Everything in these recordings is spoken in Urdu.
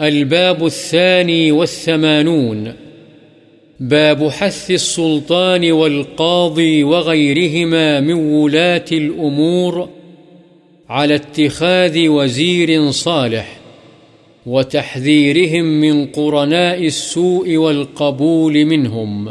الباب الثاني والثمانون. باب حث السلطان والقاضي وغيرهما من ولاة الأمور على اتخاذ وزير صالح وتحذيرهم من قرناء السوء والقبول منهم.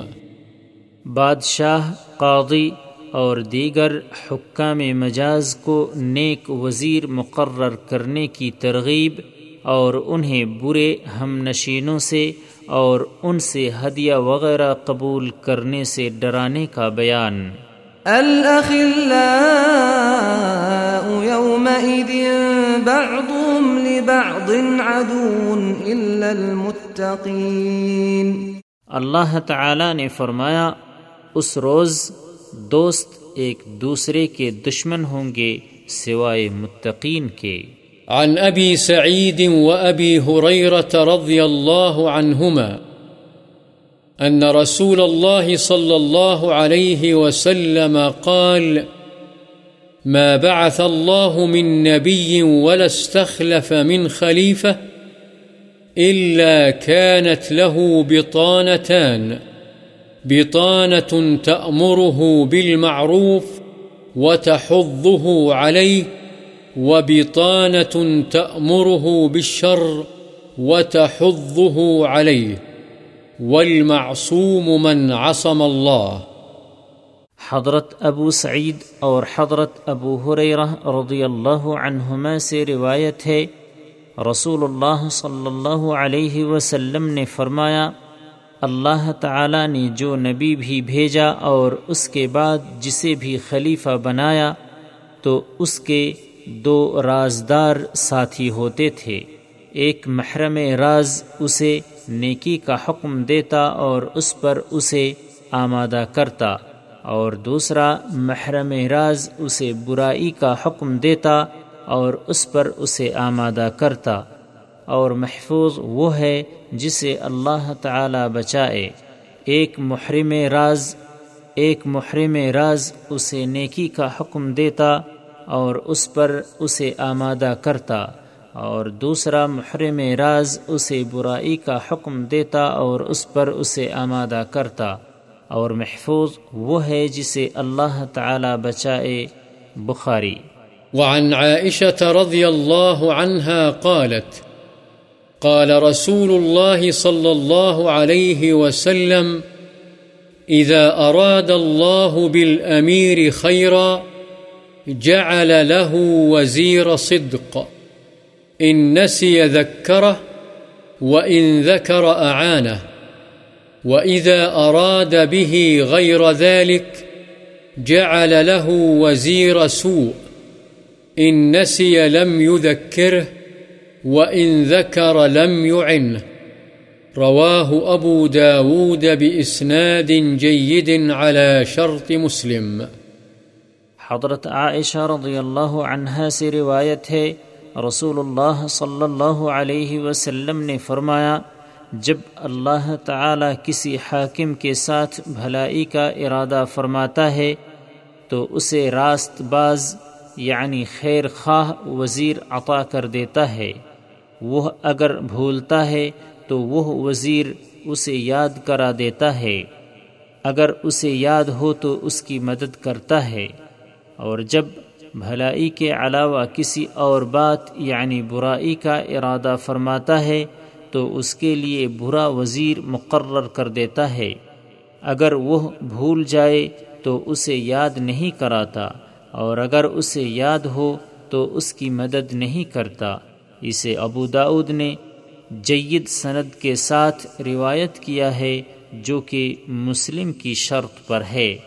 بادشاہ، قاضی اور دیگر حکام مجاز کو نیک وزیر مقرر کرنے کی ترغیب اور انہیں برے ہم نشینوں سے اور ان سے ہدیہ وغیرہ قبول کرنے سے ڈرانے کا بیان۔ الأخلاء يومئذ بعضهم لبعض عدو إلا المتقين۔ اللہ تعالی نے فرمایا اس روز دوست ایک دوسرے کے دشمن ہوں گے سوائے متقین کے۔ عن أبي سعيد وأبي هريرة رضي الله عنهما أن رسول الله صلى الله عليه وسلم قال ما بعث الله من نبي ولا استخلف من خليفة إلا كانت له بطانتان، بطانة تأمره بالمعروف وتحضه عليه وبطانة تأمره بالشر وتحضه عليه والمعصوم من عصم الله حضرت ابو سعید اور حضرت ابو حریرہ رضی اللہ عنہما سے روایت ہے، رسول اللہ صلی اللہ علیہ وسلم نے فرمایا، اللہ تعالی نے جو نبی بھی بھیجا اور اس کے بعد جسے بھی خلیفہ بنایا، تو اس کے دو رازدار ساتھی ہوتے تھے۔ ایک محرم راز اسے نیکی کا حکم دیتا اور اس پر اسے آمادہ کرتا، اور دوسرا محرم راز اسے برائی کا حکم دیتا اور اس پر اسے آمادہ کرتا۔ اور محفوظ وہ ہے جسے اللہ تعالی بچائے۔ ایک محرم راز، ایک محرم راز اسے نیکی کا حکم دیتا اور اس پر اسے آمادہ کرتا اور دوسرا محرم راز اسے برائی کا حکم دیتا اور اس پر اسے آمادہ کرتا اور محفوظ وہ ہے جسے اللہ تعالی بچائے بخاری۔ وعن عائشة رضي الله عنها قالت، قال رسول الله صلى الله عليه وسلم إذا أراد الله بالأمير خيرا جعل له وزير صدق. إن نسي ذكره وإن ذكر أعانه. وإذا أراد به غير ذلك جعل له وزير سوء. إن نسي لم يذكره وإن ذكر لم يعنه. رواه أبو داود بإسناد جيد على شرط مسلم. حضرت عائشہ رضی اللہ عنہا سے روایت ہے رسول اللہ صلی اللہ علیہ وسلم نے فرمایا، جب اللہ تعالی کسی حاکم کے ساتھ بھلائی کا ارادہ فرماتا ہے، تو اسے راست باز یعنی خیر خواہ وزیر عطا کر دیتا ہے۔ وہ اگر بھولتا ہے، تو وہ وزیر اسے یاد کرا دیتا ہے۔ اگر اسے یاد ہو، تو اس کی مدد کرتا ہے۔ اور جب بھلائی کے علاوہ کسی اور بات یعنی برائی کا ارادہ فرماتا ہے، تو اس کے لیے برا وزیر مقرر کر دیتا ہے۔ اگر وہ بھول جائے، تو اسے یاد نہیں کراتا۔ اور اگر اسے یاد ہو، تو اس کی مدد نہیں کرتا۔ اسے ابو داود نے جید سند کے ساتھ روایت کیا ہے، جو کہ مسلم کی شرط پر ہے۔